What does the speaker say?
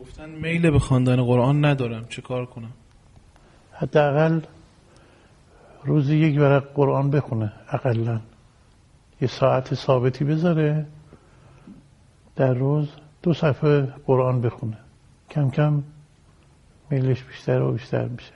گفتن میل به خواندن قرآن ندارم چه کار کنم؟ حداقل روزی یک ورق قرآن بخونه اقلا یه ساعت ثابتی بذاره در روز دو صفحه قرآن بخونه. کم کم میلش بیشتر و بیشتر میشه.